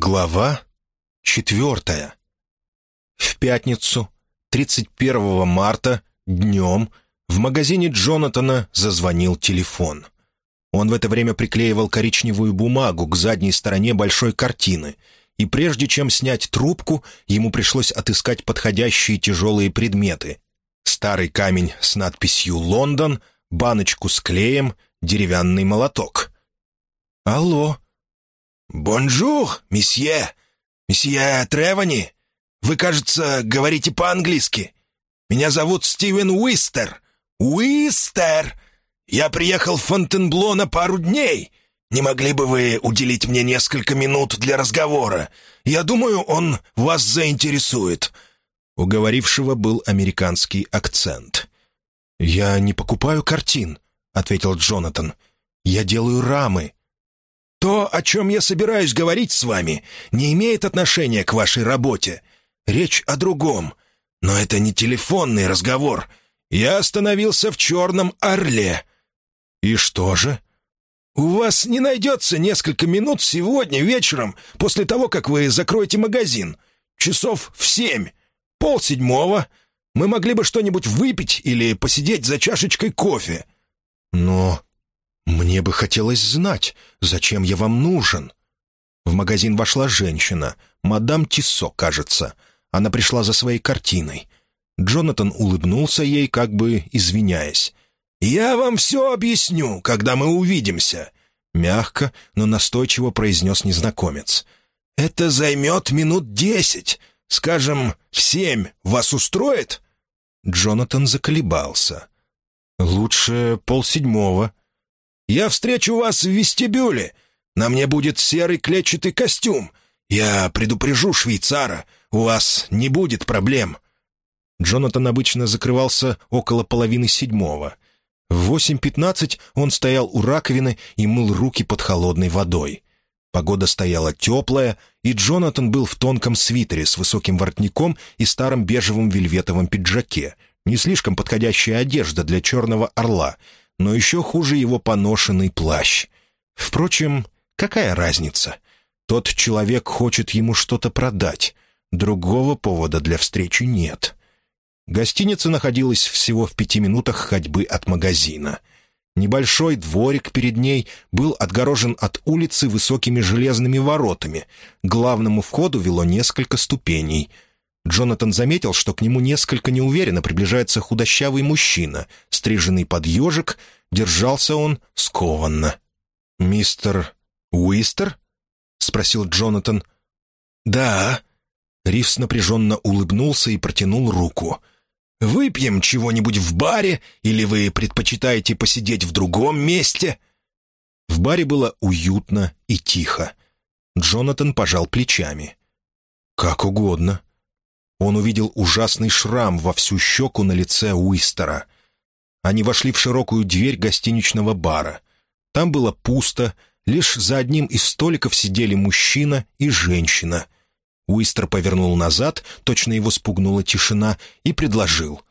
Глава четвертая. В пятницу, 31 марта, днем, в магазине Джонатана зазвонил телефон. Он в это время приклеивал коричневую бумагу к задней стороне большой картины, и прежде чем снять трубку, ему пришлось отыскать подходящие тяжелые предметы. Старый камень с надписью «Лондон», баночку с клеем, деревянный молоток. «Алло», «Бонжур, месье! Месье Тревани! Вы, кажется, говорите по-английски. Меня зовут Стивен Уистер. Уистер! Я приехал в Фонтенбло на пару дней. Не могли бы вы уделить мне несколько минут для разговора? Я думаю, он вас заинтересует». У говорившего был американский акцент. «Я не покупаю картин», — ответил Джонатан. «Я делаю рамы». То, о чем я собираюсь говорить с вами, не имеет отношения к вашей работе. Речь о другом. Но это не телефонный разговор. Я остановился в «Черном Орле». «И что же?» «У вас не найдется несколько минут сегодня вечером, после того, как вы закроете магазин. Часов в семь, полседьмого. Мы могли бы что-нибудь выпить или посидеть за чашечкой кофе». «Но «Мне бы хотелось знать, зачем я вам нужен?» В магазин вошла женщина, мадам Тиссо, кажется. Она пришла за своей картиной. Джонатан улыбнулся ей, как бы извиняясь. «Я вам все объясню, когда мы увидимся», — мягко, но настойчиво произнес незнакомец. «Это займет минут десять. Скажем, в семь вас устроит?» Джонатан заколебался. «Лучше полседьмого», я встречу вас в вестибюле. На мне будет серый клетчатый костюм. Я предупрежу швейцара. У вас не будет проблем». Джонатан обычно закрывался около половины седьмого. В 8.15 он стоял у раковины и мыл руки под холодной водой. Погода стояла теплая, и Джонатан был в тонком свитере с высоким воротником и старом бежевом вельветовом пиджаке, не слишком подходящая одежда для черного орла, но еще хуже его поношенный плащ. Впрочем, какая разница? Тот человек хочет ему что-то продать. Другого повода для встречи нет. Гостиница находилась всего в пяти минутах ходьбы от магазина. Небольшой дворик перед ней был отгорожен от улицы высокими железными воротами. К главному входу вело несколько ступеней — Джонатан заметил, что к нему несколько неуверенно приближается худощавый мужчина, стриженный под ежик, держался он скованно. «Мистер Уистер?» — спросил Джонатан. «Да». Ривс напряженно улыбнулся и протянул руку. «Выпьем чего-нибудь в баре, или вы предпочитаете посидеть в другом месте?» В баре было уютно и тихо. Джонатан пожал плечами. «Как угодно», он увидел ужасный шрам во всю щеку на лице Уистера. Они вошли в широкую дверь гостиничного бара. Там было пусто, лишь за одним из столиков сидели мужчина и женщина. Уистер повернул назад, точно его спугнула тишина, и предложил.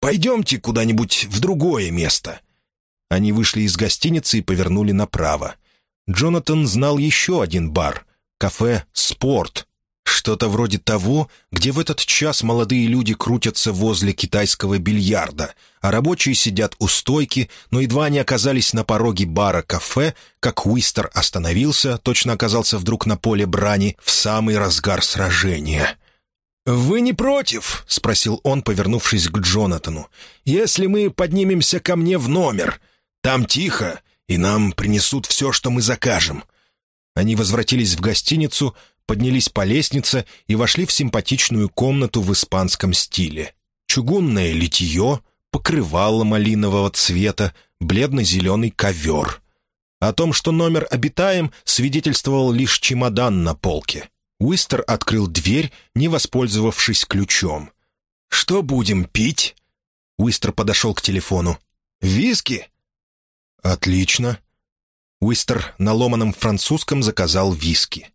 «Пойдемте куда-нибудь в другое место». Они вышли из гостиницы и повернули направо. Джонатан знал еще один бар — кафе «Спорт», что-то вроде того, где в этот час молодые люди крутятся возле китайского бильярда, а рабочие сидят у стойки, но едва они оказались на пороге бара-кафе, как Уистер остановился, точно оказался вдруг на поле брани в самый разгар сражения. «Вы не против?» — спросил он, повернувшись к Джонатану. «Если мы поднимемся ко мне в номер, там тихо, и нам принесут все, что мы закажем». Они возвратились в гостиницу, поднялись по лестнице и вошли в симпатичную комнату в испанском стиле. Чугунное литье, покрывало малинового цвета, бледно-зеленый ковер. О том, что номер обитаем, свидетельствовал лишь чемодан на полке. Уистер открыл дверь, не воспользовавшись ключом. «Что будем пить?» Уистер подошел к телефону. «Виски?» «Отлично». Уистер на ломаном французском заказал виски.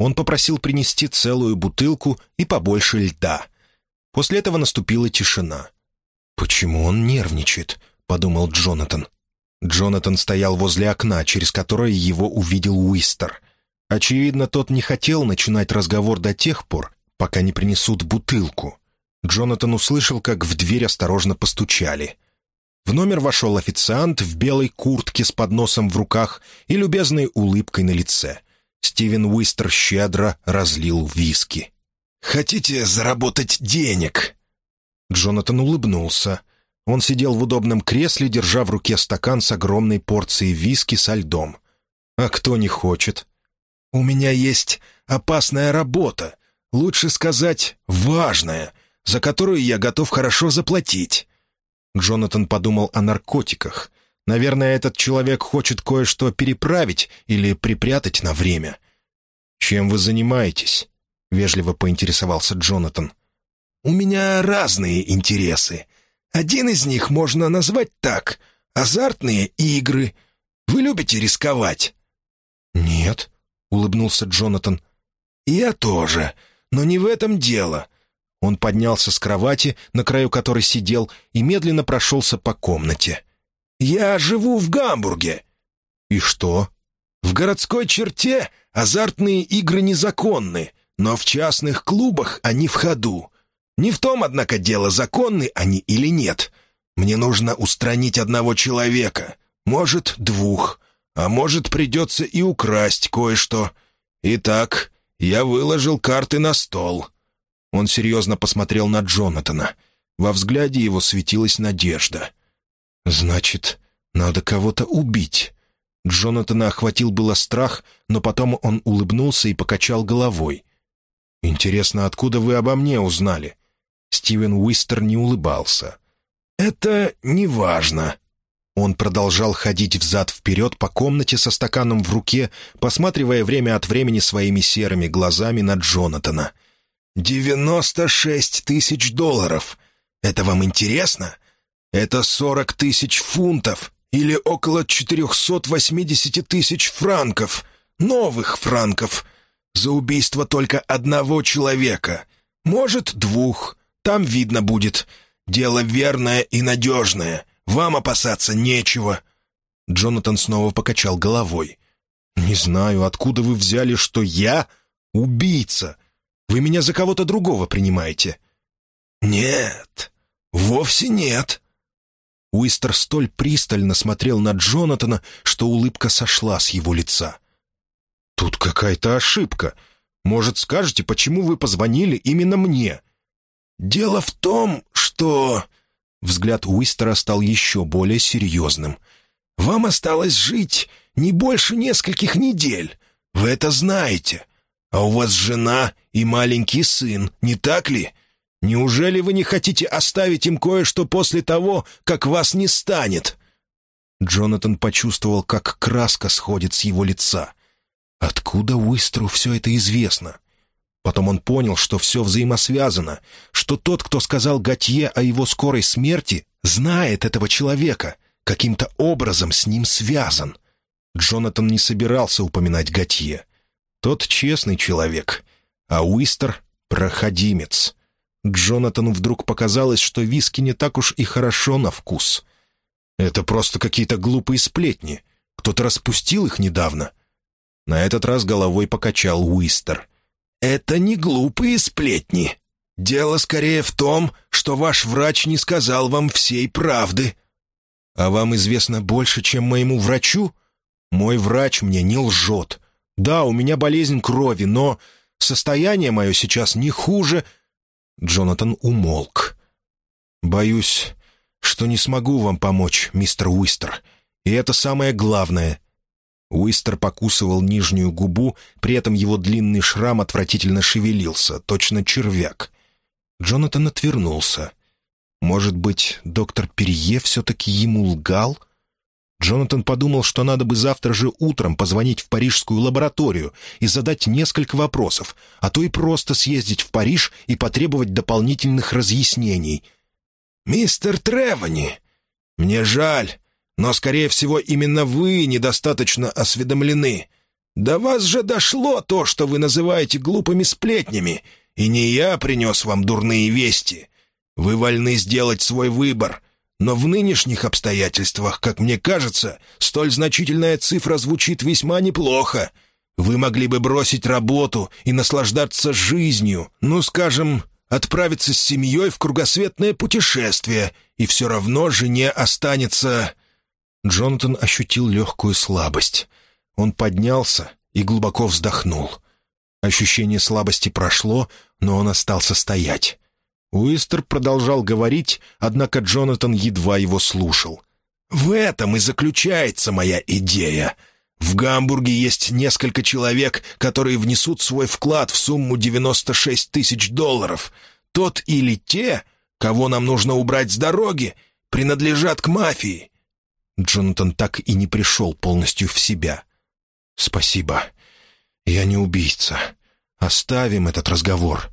Он попросил принести целую бутылку и побольше льда. После этого наступила тишина. «Почему он нервничает?» — подумал Джонатан. Джонатан стоял возле окна, через которое его увидел Уистер. Очевидно, тот не хотел начинать разговор до тех пор, пока не принесут бутылку. Джонатан услышал, как в дверь осторожно постучали. В номер вошел официант в белой куртке с подносом в руках и любезной улыбкой на лице. Стивен Уистер щедро разлил виски. «Хотите заработать денег?» Джонатан улыбнулся. Он сидел в удобном кресле, держа в руке стакан с огромной порцией виски со льдом. «А кто не хочет?» «У меня есть опасная работа, лучше сказать, важная, за которую я готов хорошо заплатить». Джонатан подумал о наркотиках. Наверное, этот человек хочет кое-что переправить или припрятать на время. «Чем вы занимаетесь?» — вежливо поинтересовался Джонатан. «У меня разные интересы. Один из них можно назвать так — азартные игры. Вы любите рисковать?» «Нет», — улыбнулся Джонатан. «Я тоже, но не в этом дело». Он поднялся с кровати, на краю которой сидел, и медленно прошелся по комнате. «Я живу в Гамбурге». «И что?» «В городской черте азартные игры незаконны, но в частных клубах они в ходу. Не в том, однако, дело, законны они или нет. Мне нужно устранить одного человека, может, двух, а может, придется и украсть кое-что. Итак, я выложил карты на стол». Он серьезно посмотрел на Джонатана. Во взгляде его светилась надежда. «Значит, надо кого-то убить». Джонатана охватил было страх, но потом он улыбнулся и покачал головой. «Интересно, откуда вы обо мне узнали?» Стивен Уистер не улыбался. «Это не важно». Он продолжал ходить взад-вперед по комнате со стаканом в руке, посматривая время от времени своими серыми глазами на Джонатана. «Девяносто шесть тысяч долларов. Это вам интересно? Это сорок тысяч фунтов или около четырехсот восьмидесяти тысяч франков, новых франков, за убийство только одного человека, может, двух, там видно будет. Дело верное и надежное. Вам опасаться нечего». Джонатан снова покачал головой. «Не знаю, откуда вы взяли, что я убийца. Вы меня за кого-то другого принимаете». «Нет, вовсе нет». Уистер столь пристально смотрел на Джонатана, что улыбка сошла с его лица. «Тут какая-то ошибка. Может, скажете, почему вы позвонили именно мне?» «Дело в том, что...» Взгляд Уистера стал еще более серьезным. «Вам осталось жить не больше нескольких недель. Вы это знаете. А у вас жена и маленький сын, не так ли? Неужели вы не хотите оставить им кое-что после того, как вас не станет?» Джонатан почувствовал, как краска сходит с его лица. Откуда Уистеру все это известно? Потом он понял, что все взаимосвязано, что тот, кто сказал Готье о его скорой смерти, знает этого человека, каким-то образом с ним связан. Джонатан не собирался упоминать Готье. Тот честный человек, а Уистер — проходимец. Джонатану вдруг показалось, что виски не так уж и хорошо на вкус. Это просто какие-то глупые сплетни. Кто-то распустил их недавно. На этот раз головой покачал Уистер. «Это не глупые сплетни. Дело скорее в том, что ваш врач не сказал вам всей правды». «А вам известно больше, чем моему врачу? Мой врач мне не лжет. Да, у меня болезнь крови, но состояние мое сейчас не хуже...» Джонатан умолк. «Боюсь, что не смогу вам помочь, мистер Уистер. И это самое главное. Уистер покусывал нижнюю губу, при этом его длинный шрам отвратительно шевелился, точно червяк. Джонатан отвернулся. Может быть, доктор Перье все-таки ему лгал? Джонатан подумал, что надо бы завтра же утром позвонить в парижскую лабораторию и задать несколько вопросов, а то и просто съездить в Париж и потребовать дополнительных разъяснений. «Мистер Тревани, мне жаль, но, скорее всего, именно вы недостаточно осведомлены. До вас же дошло то, что вы называете глупыми сплетнями, и не я принес вам дурные вести. Вы вольны сделать свой выбор, но в нынешних обстоятельствах, как мне кажется, столь значительная цифра звучит весьма неплохо. Вы могли бы бросить работу и наслаждаться жизнью, ну, скажем, отправиться с семьей в кругосветное путешествие, и все равно жене останется...» Джонатан ощутил легкую слабость. Он поднялся и глубоко вздохнул. Ощущение слабости прошло, но он остался стоять. Уистер продолжал говорить, однако Джонатан едва его слушал. «В этом и заключается моя идея. В Гамбурге есть несколько человек, которые внесут свой вклад в сумму 96 тысяч долларов. Тот или те, кого нам нужно убрать с дороги, принадлежат к мафии». Джонатан так и не пришел полностью в себя. «Спасибо. Я не убийца. Оставим этот разговор».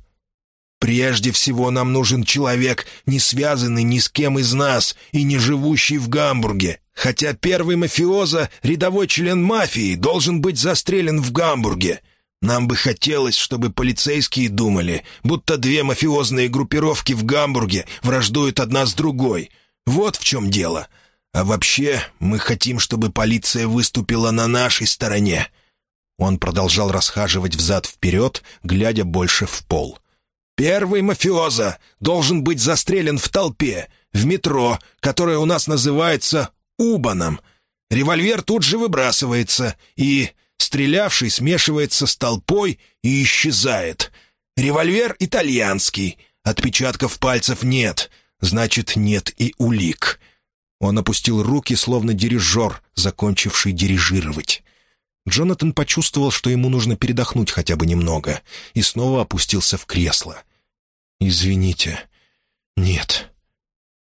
«Прежде всего нам нужен человек, не связанный ни с кем из нас и не живущий в Гамбурге. Хотя первый мафиоза, рядовой член мафии, должен быть застрелен в Гамбурге. Нам бы хотелось, чтобы полицейские думали, будто две мафиозные группировки в Гамбурге враждуют одна с другой. Вот в чем дело. А вообще, мы хотим, чтобы полиция выступила на нашей стороне». Он продолжал расхаживать взад-вперед, глядя больше в пол. «Первый мафиоза должен быть застрелен в толпе, в метро, которое у нас называется Убаном. Револьвер тут же выбрасывается, и стрелявший смешивается с толпой и исчезает. Револьвер итальянский, отпечатков пальцев нет, значит, нет и улик». Он опустил руки, словно дирижер, закончивший дирижировать. Джонатан почувствовал, что ему нужно передохнуть хотя бы немного, и снова опустился в кресло. «Извините. Нет.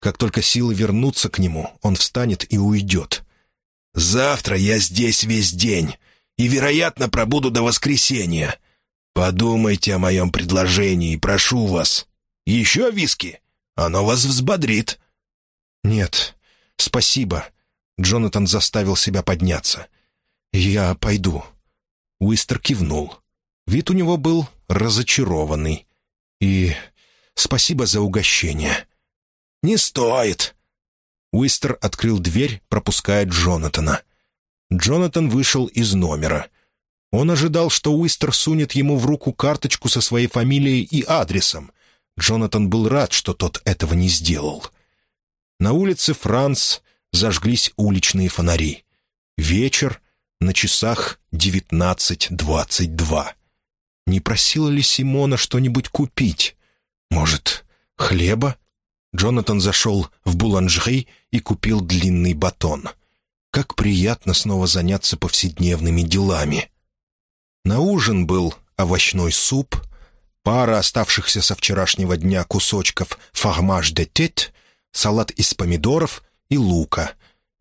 Как только силы вернутся к нему, он встанет и уйдет. «Завтра я здесь весь день и, вероятно, пробуду до воскресенья. Подумайте о моем предложении, прошу вас. Еще виски? Оно вас взбодрит». «Нет, спасибо». Джонатан заставил себя подняться. «Я пойду». Уистер кивнул. Вид у него был разочарованный. «И спасибо за угощение». «Не стоит!» Уистер открыл дверь, пропуская Джонатана. Джонатан вышел из номера. Он ожидал, что Уистер сунет ему в руку карточку со своей фамилией и адресом. Джонатан был рад, что тот этого не сделал. На улице Франц зажглись уличные фонари. Вечер, на часах девятнадцать двадцать два. Не просила ли Симона что-нибудь купить? Может, хлеба? Джонатан зашел в буланжери и купил длинный батон. Как приятно снова заняться повседневными делами. На ужин был овощной суп, пара оставшихся со вчерашнего дня кусочков фармаж де тет, салат из помидоров и лука.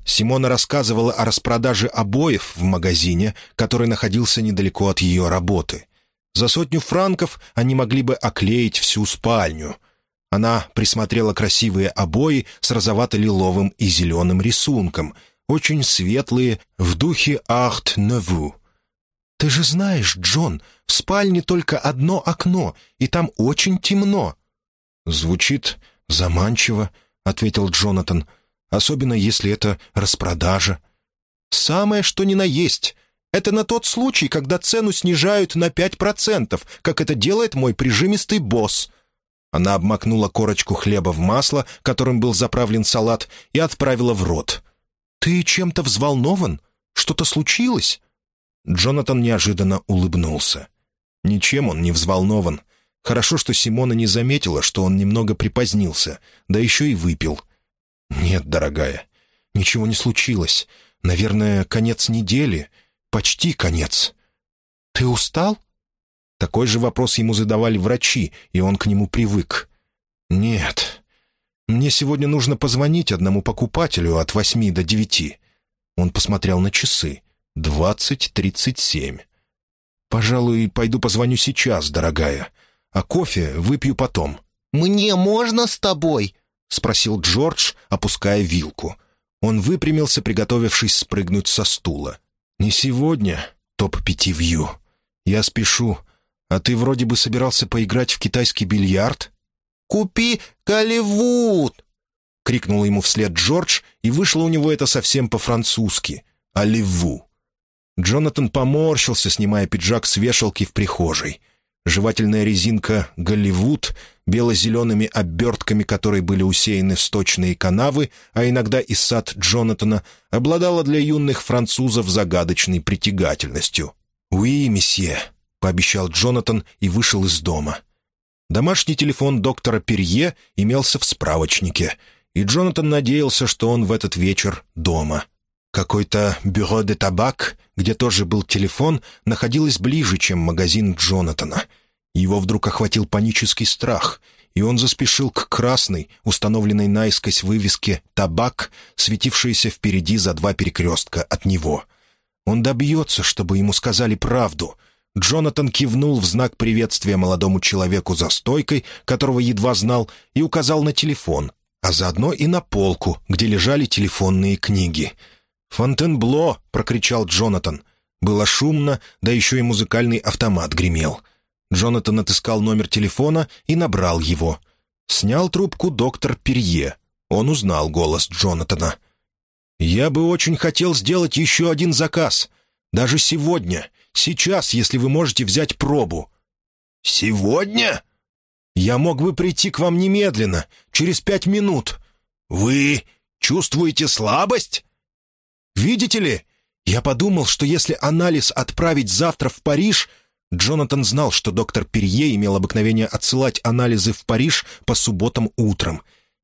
Симона рассказывала о распродаже обоев в магазине, который находился недалеко от ее работы. За сотню франков они могли бы оклеить всю спальню — она присмотрела красивые обои с розовато-лиловым и зеленым рисунком, очень светлые, в духе «Арт-Неву». «Ты же знаешь, Джон, в спальне только одно окно, и там очень темно». «Звучит заманчиво», — ответил Джонатан, «особенно если это распродажа». «Самое, что ни на есть. Это на тот случай, когда цену снижают на пять процентов, как это делает мой прижимистый босс». Она обмакнула корочку хлеба в масло, которым был заправлен салат, и отправила в рот. «Ты чем-то взволнован? Что-то случилось?» Джонатан неожиданно улыбнулся. Ничем он не взволнован. Хорошо, что Симона не заметила, что он немного припозднился, да еще и выпил. «Нет, дорогая, ничего не случилось. Наверное, конец недели. Почти конец». «Ты устал?» Такой же вопрос ему задавали врачи, и он к нему привык. «Нет. Мне сегодня нужно позвонить одному покупателю от восьми до девяти». Он посмотрел на часы. «Двадцать тридцать семь». «Пожалуй, пойду позвоню сейчас, дорогая. А кофе выпью потом». «Мне можно с тобой?» — спросил Джордж, опуская вилку. Он выпрямился, приготовившись спрыгнуть со стула. «Не сегодня, топ-пяти вью. Я спешу. «А ты вроде бы собирался поиграть в китайский бильярд?» «Купи Голливуд!» — крикнул ему вслед Джордж, и вышло у него это совсем по-французски. «Оливу». Джонатан поморщился, снимая пиджак с вешалки в прихожей. Жевательная резинка «Голливуд», бело-зелеными обертками которой были усеяны сточные канавы, а иногда и сад Джонатана, обладала для юных французов загадочной притягательностью. «Уи, месье», — пообещал Джонатан и вышел из дома. Домашний телефон доктора Перье имелся в справочнике, и Джонатан надеялся, что он в этот вечер дома. Какой-то бюро де табак, где тоже был телефон, находилось ближе, чем магазин Джонатана. Его вдруг охватил панический страх, и он заспешил к красной, установленной наискось вывеске «Табак», светившейся впереди за два перекрестка от него. Он добьется, чтобы ему сказали правду. Джонатан кивнул в знак приветствия молодому человеку за стойкой, которого едва знал, и указал на телефон, а заодно и на полку, где лежали телефонные книги — «Фонтенбло!» — прокричал Джонатан. Было шумно, да еще и музыкальный автомат гремел. Джонатан отыскал номер телефона и набрал его. Снял трубку доктор Перье. Он узнал голос Джонатана. «Я бы очень хотел сделать еще один заказ. Даже сегодня. Сейчас, если вы можете взять пробу». «Сегодня?» «Я мог бы прийти к вам немедленно, через пять минут». «Вы чувствуете слабость?» Видите ли, я подумал, что если анализ отправить завтра в Париж... Джонатан знал, что доктор Перье имел обыкновение отсылать анализы в Париж по субботам утром.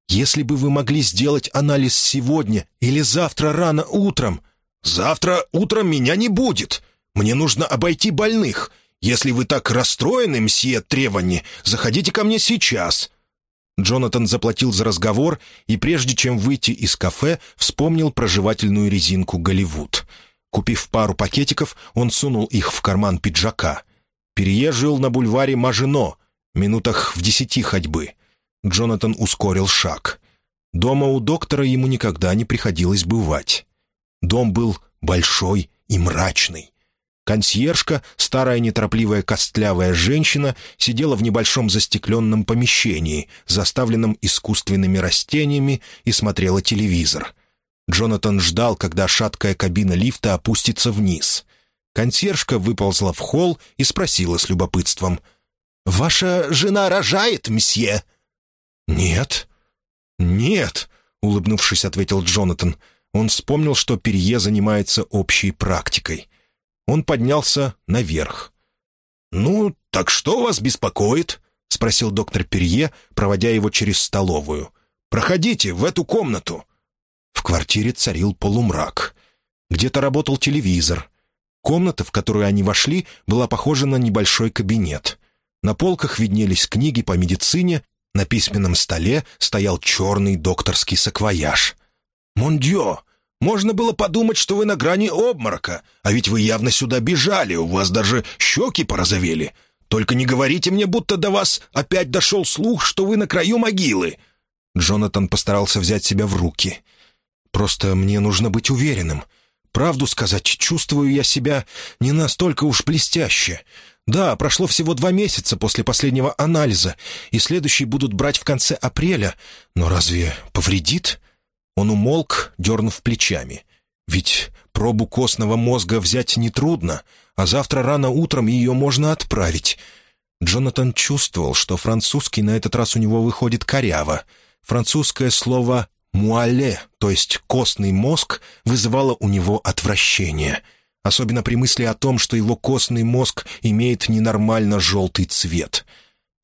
«Если бы вы могли сделать анализ сегодня или завтра рано утром...» «Завтра утром меня не будет. Мне нужно обойти больных. Если вы так расстроены, мсье Тревани, заходите ко мне сейчас». Джонатан заплатил за разговор и, прежде чем выйти из кафе, вспомнил про жевательную резинку «Голливуд». Купив пару пакетиков, он сунул их в карман пиджака. Переезжал на бульваре Мажино, минутах в десяти ходьбы. Джонатан ускорил шаг. Дома у доктора ему никогда не приходилось бывать. Дом был большой и мрачный. Консьержка, старая неторопливая костлявая женщина, сидела в небольшом застекленном помещении, заставленном искусственными растениями, и смотрела телевизор. Джонатан ждал, когда шаткая кабина лифта опустится вниз. Консьержка выползла в холл и спросила с любопытством. «Ваша жена рожает, месье?» «Нет». «Нет», — улыбнувшись, ответил Джонатан. Он вспомнил, что Перье занимается общей практикой. Он поднялся наверх. «Ну, так что вас беспокоит?» — спросил доктор Перье, проводя его через столовую. «Проходите в эту комнату». В квартире царил полумрак. Где-то работал телевизор. Комната, в которую они вошли, была похожа на небольшой кабинет. На полках виднелись книги по медицине, на письменном столе стоял черный докторский саквояж. «Мондио! Можно было подумать, что вы на грани обморока, а ведь вы явно сюда бежали, у вас даже щеки порозовели. Только не говорите мне, будто до вас опять дошел слух, что вы на краю могилы». Джонатан постарался взять себя в руки. «Просто мне нужно быть уверенным. Правду сказать, чувствую я себя не настолько уж блестяще. Да, прошло всего два месяца после последнего анализа, и следующий будут брать в конце апреля. Но разве повредит?» Он умолк, дернув плечами. «Ведь пробу костного мозга взять нетрудно, а завтра рано утром ее можно отправить». Джонатан чувствовал, что французский на этот раз у него выходит коряво. Французское слово «муале», то есть «костный мозг», вызывало у него отвращение. Особенно при мысли о том, что его костный мозг имеет ненормально желтый цвет —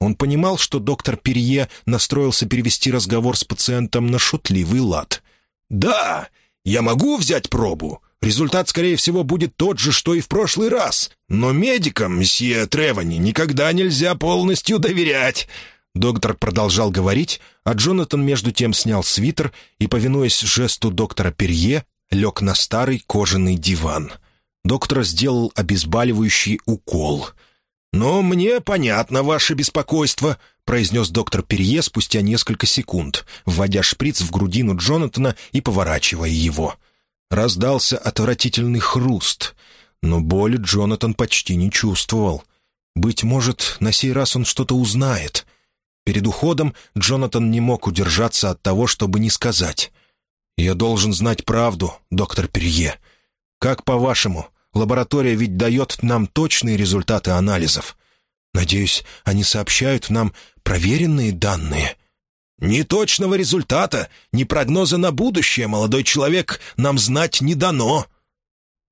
он понимал, что доктор Перье настроился перевести разговор с пациентом на шутливый лад. «Да, я могу взять пробу. Результат, скорее всего, будет тот же, что и в прошлый раз. Но медикам, месье Тревани, никогда нельзя полностью доверять». Доктор продолжал говорить, а Джонатан между тем снял свитер и, повинуясь жесту доктора Перье, лег на старый кожаный диван. Доктор сделал обезболивающий укол — «Но мне понятно ваше беспокойство», — произнес доктор Перье спустя несколько секунд, вводя шприц в грудину Джонатана и поворачивая его. Раздался отвратительный хруст, но боли Джонатан почти не чувствовал. Быть может, на сей раз он что-то узнает. Перед уходом Джонатан не мог удержаться от того, чтобы не сказать. «Я должен знать правду, доктор Перье. Как, по-вашему, Лаборатория ведь дает нам точные результаты анализов. Надеюсь, они сообщают нам проверенные данные». «Ни точного результата, ни прогноза на будущее, молодой человек, нам знать не дано».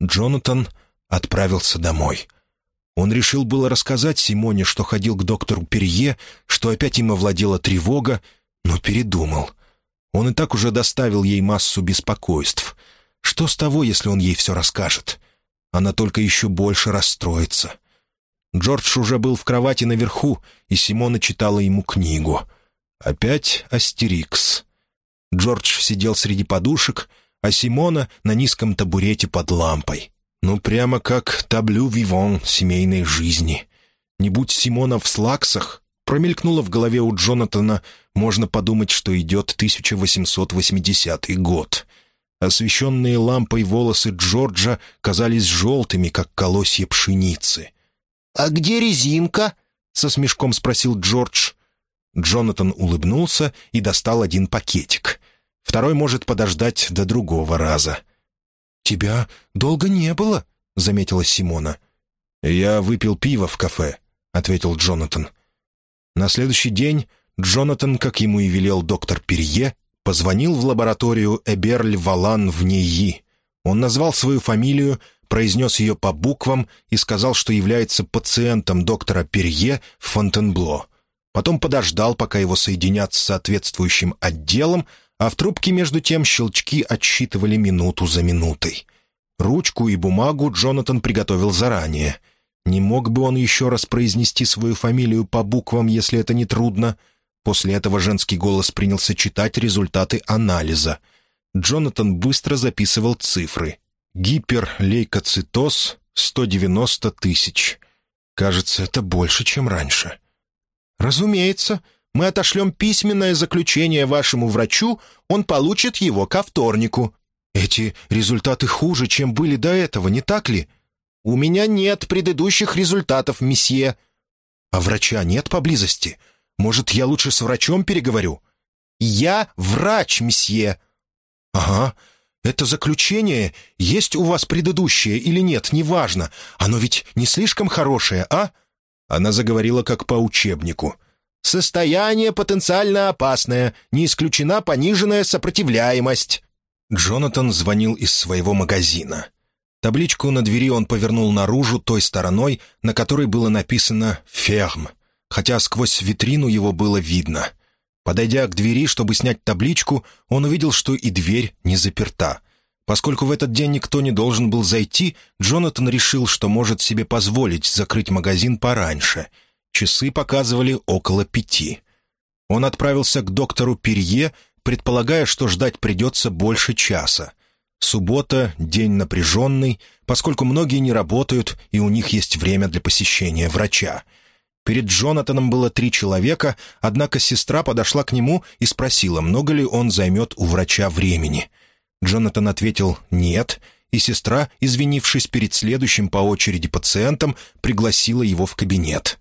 Джонатан отправился домой. Он решил было рассказать Симоне, что ходил к доктору Перье, что опять им овладела тревога, но передумал. Он и так уже доставил ей массу беспокойств. Что с того, если он ей все расскажет? Она только еще больше расстроится. Джордж уже был в кровати наверху, и Симона читала ему книгу. Опять Астерикс. Джордж сидел среди подушек, а Симона на низком табурете под лампой. Ну, прямо как таблю вивон семейной жизни. Не будь Симона в слаксах, промелькнуло в голове у Джонатана, можно подумать, что идет 1880 год. Освещенные лампой волосы Джорджа казались желтыми, как колосья пшеницы. «А где резинка?» — со смешком спросил Джордж. Джонатан улыбнулся и достал один пакетик. Второй может подождать до другого раза. «Тебя долго не было», — заметила Симона. «Я выпил пиво в кафе», — ответил Джонатан. На следующий день Джонатан, как ему и велел доктор Перье, позвонил в лабораторию Эберль-Валан в Нейи. Он назвал свою фамилию, произнес ее по буквам и сказал, что является пациентом доктора Перье в Фонтенбло. Потом подождал, пока его соединят с соответствующим отделом, а в трубке между тем щелчки отсчитывали минуту за минутой. Ручку и бумагу Джонатан приготовил заранее. Не мог бы он еще раз произнести свою фамилию по буквам, если это не трудно? После этого женский голос принялся читать результаты анализа. Джонатан быстро записывал цифры. Гиперлейкоцитоз — 190 тысяч. Кажется, это больше, чем раньше. «Разумеется. Мы отошлем письменное заключение вашему врачу, он получит его ко вторнику. Эти результаты хуже, чем были до этого, не так ли? У меня нет предыдущих результатов, месье. А врача нет поблизости? Может, я лучше с врачом переговорю? Я врач, месье. Ага, это заключение, есть у вас предыдущее или нет, неважно. Оно ведь не слишком хорошее, а?» Она заговорила как по учебнику. «Состояние потенциально опасное, не исключена пониженная сопротивляемость». Джонатан звонил из своего магазина. Табличку на двери он повернул наружу той стороной, на которой было написано «Ферм», хотя сквозь витрину его было видно. Подойдя к двери, чтобы снять табличку, он увидел, что и дверь не заперта. Поскольку в этот день никто не должен был зайти, Джонатан решил, что может себе позволить закрыть магазин пораньше. Часы показывали около пяти. Он отправился к доктору Перье, предполагая, что ждать придется больше часа. Суббота — день напряженный, поскольку многие не работают, и у них есть время для посещения врача — Перед Джонатаном было три человека, однако сестра подошла к нему и спросила, много ли он займет у врача времени. Джонатан ответил «нет», и сестра, извинившись перед следующим по очереди пациентом, пригласила его в кабинет.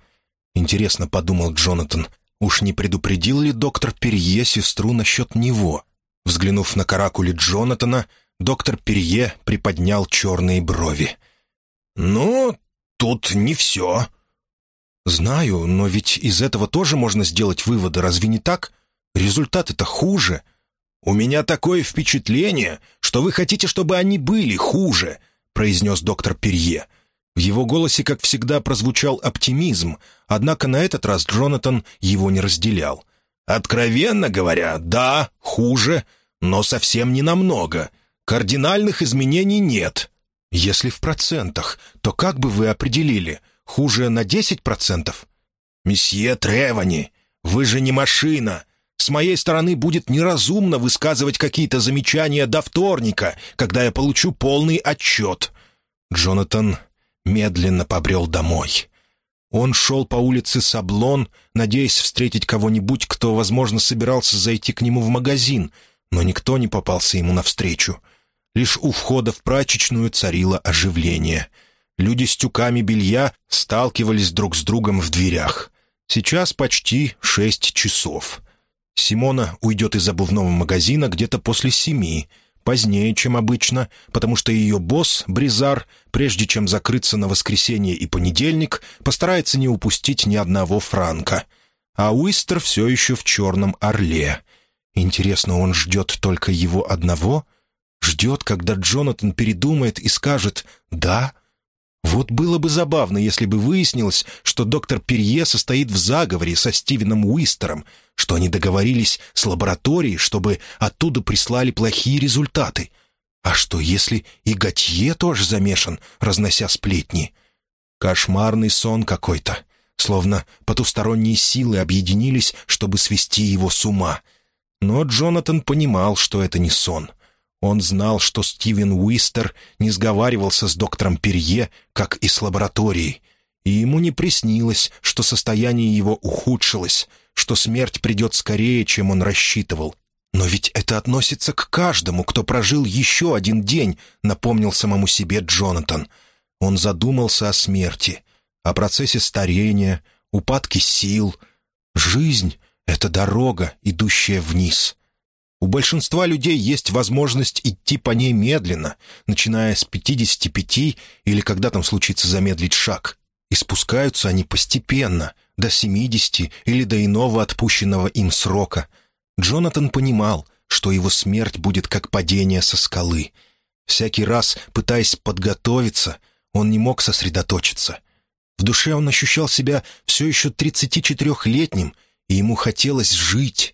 «Интересно», — подумал Джонатан, — «уж не предупредил ли доктор Перье сестру насчет него?» Взглянув на каракули Джонатана, доктор Перье приподнял черные брови. «Ну, тут не все», «Знаю, но ведь из этого тоже можно сделать выводы, разве не так? Результаты-то хуже». «У меня такое впечатление, что вы хотите, чтобы они были хуже», — произнес доктор Перье. В его голосе, как всегда, прозвучал оптимизм, однако на этот раз Джонатан его не разделял. «Откровенно говоря, да, хуже, но совсем не намного. Кардинальных изменений нет». «Если в процентах, то как бы вы определили, Хуже на десять процентов? «Месье Тревани, вы же не машина. С моей стороны будет неразумно высказывать какие-то замечания до вторника, когда я получу полный отчет». Джонатан медленно побрел домой. Он шел по улице Саблон, надеясь встретить кого-нибудь, кто, возможно, собирался зайти к нему в магазин, но никто не попался ему навстречу. Лишь у входа в прачечную царило оживление — Люди с тюками белья сталкивались друг с другом в дверях. Сейчас почти шесть часов. Симона уйдет из обувного магазина где-то после семи. позднее, чем обычно, потому что ее босс, Бризар, прежде чем закрыться на воскресенье и понедельник, постарается не упустить ни одного франка. А Уистер все еще в «Черном орле». Интересно, он ждет только его одного? Ждет, когда Джонатан передумает и скажет «да», вот было бы забавно, если бы выяснилось, что доктор Перье состоит в заговоре со Стивеном Уистером, что они договорились с лабораторией, чтобы оттуда прислали плохие результаты. А что, если и Готье тоже замешан, разнося сплетни? Кошмарный сон какой-то. Словно потусторонние силы объединились, чтобы свести его с ума. Но Джонатан понимал, что это не сон — он знал, что Стивен Уистер не сговаривался с доктором Перье, как и с лабораторией, и ему не приснилось, что состояние его ухудшилось, что смерть придет скорее, чем он рассчитывал. «Но ведь это относится к каждому, кто прожил еще один день», — напомнил самому себе Джонатан. Он задумался о смерти, о процессе старения, упадке сил. Жизнь — это дорога, идущая вниз. У большинства людей есть возможность идти по ней медленно, начиная с 55 или когда там случится замедлить шаг. И спускаются они постепенно, до 70 или до иного отпущенного им срока. Джонатан понимал, что его смерть будет как падение со скалы. Всякий раз, пытаясь подготовиться, он не мог сосредоточиться. В душе он ощущал себя все еще 34-летним, и ему хотелось жить.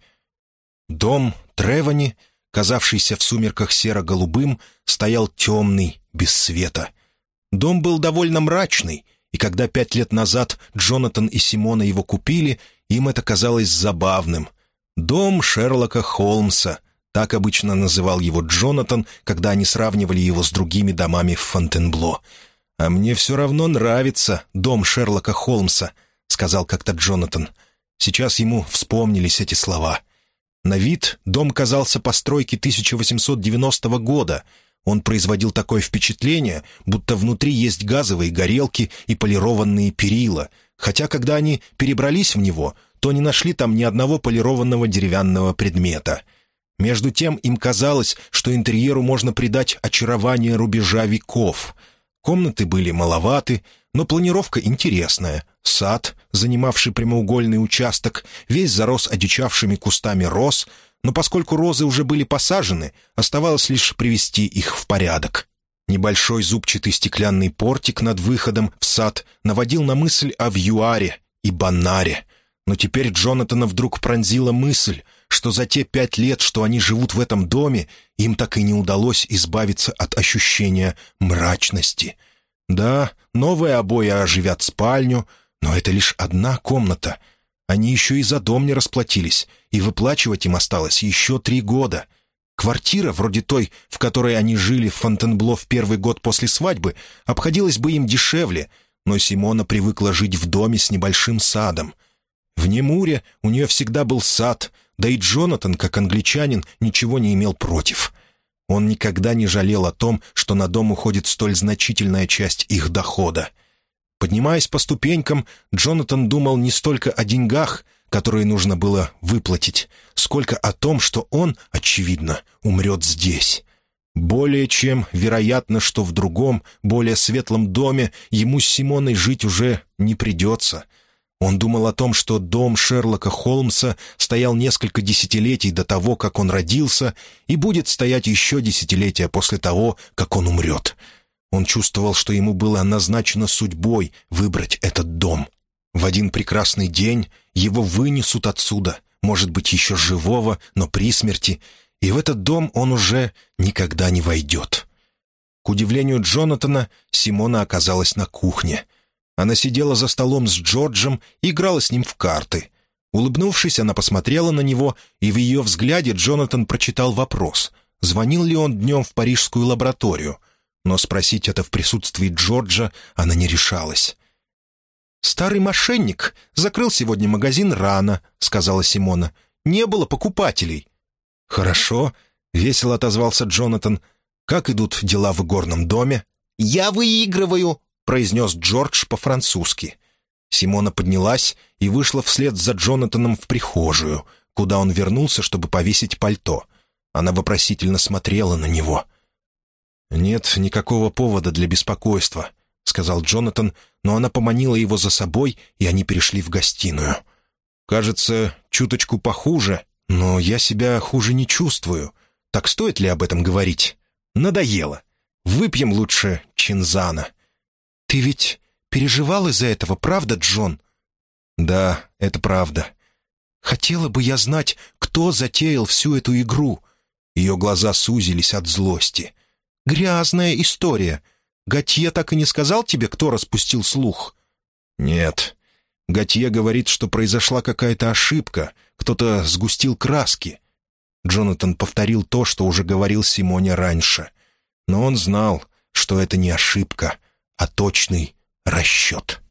Дом Тревани, казавшийся в сумерках серо-голубым, стоял темный, без света. Дом был довольно мрачный, и когда пять лет назад Джонатан и Симона его купили, им это казалось забавным. Дом Шерлока Холмса, так обычно называл его Джонатан, когда они сравнивали его с другими домами в Фонтенбло. «А мне все равно нравится дом Шерлока Холмса», — сказал как-то Джонатан. Сейчас ему вспомнились эти слова — на вид дом казался постройки 1890 года. Он производил такое впечатление, будто внутри есть газовые горелки и полированные перила, хотя когда они перебрались в него, то не нашли там ни одного полированного деревянного предмета. Между тем им казалось, что интерьеру можно придать очарование рубежа веков. Комнаты были маловаты, но планировка интересная. Сад, занимавший прямоугольный участок, весь зарос одичавшими кустами роз, но поскольку розы уже были посажены, оставалось лишь привести их в порядок. Небольшой зубчатый стеклянный портик над выходом в сад наводил на мысль о вьюаре и банаре. Но теперь Джонатана вдруг пронзила мысль, что за те пять лет, что они живут в этом доме, им так и не удалось избавиться от ощущения мрачности. Да, новые обои оживят спальню, но это лишь одна комната. Они еще и за дом не расплатились, и выплачивать им осталось еще три года. Квартира, вроде той, в которой они жили в Фонтенбло в первый год после свадьбы, обходилась бы им дешевле, но Симона привыкла жить в доме с небольшим садом. В Немуре у нее всегда был сад, да и Джонатан, как англичанин, ничего не имел против — он никогда не жалел о том, что на дом уходит столь значительная часть их дохода. Поднимаясь по ступенькам, Джонатан думал не столько о деньгах, которые нужно было выплатить, сколько о том, что он, очевидно, умрет здесь. Более чем вероятно, что в другом, более светлом доме ему с Симоной жить уже не придется — он думал о том, что дом Шерлока Холмса стоял несколько десятилетий до того, как он родился, и будет стоять еще десятилетия после того, как он умрет. Он чувствовал, что ему было назначено судьбой выбрать этот дом. В один прекрасный день его вынесут отсюда, может быть, еще живого, но при смерти, и в этот дом он уже никогда не войдет. К удивлению Джонатана, Симона оказалась на кухне — она сидела за столом с Джорджем и играла с ним в карты. Улыбнувшись, она посмотрела на него, и в ее взгляде Джонатан прочитал вопрос, звонил ли он днем в парижскую лабораторию. Но спросить это в присутствии Джорджа она не решалась. «Старый мошенник закрыл сегодня магазин рано», — сказала Симона. «Не было покупателей». «Хорошо», — весело отозвался Джонатан. «Как идут дела в горном доме?» «Я выигрываю», — произнес Джордж по-французски. Симона поднялась и вышла вслед за Джонатаном в прихожую, куда он вернулся, чтобы повесить пальто. Она вопросительно смотрела на него. «Нет никакого повода для беспокойства», — сказал Джонатан, но она поманила его за собой, и они перешли в гостиную. «Кажется, чуточку похуже, но я себя хуже не чувствую. Так стоит ли об этом говорить? Надоело. Выпьем лучше чинзана». «Ты ведь переживал из-за этого, правда, Джон?» «Да, это правда. Хотела бы я знать, кто затеял всю эту игру». Ее глаза сузились от злости. «Грязная история. Готье так и не сказал тебе, кто распустил слух?» «Нет. Готье говорит, что произошла какая-то ошибка. Кто-то сгустил краски». Джонатан повторил то, что уже говорил Симоне раньше. Но он знал, что это не ошибка, а точный расчет.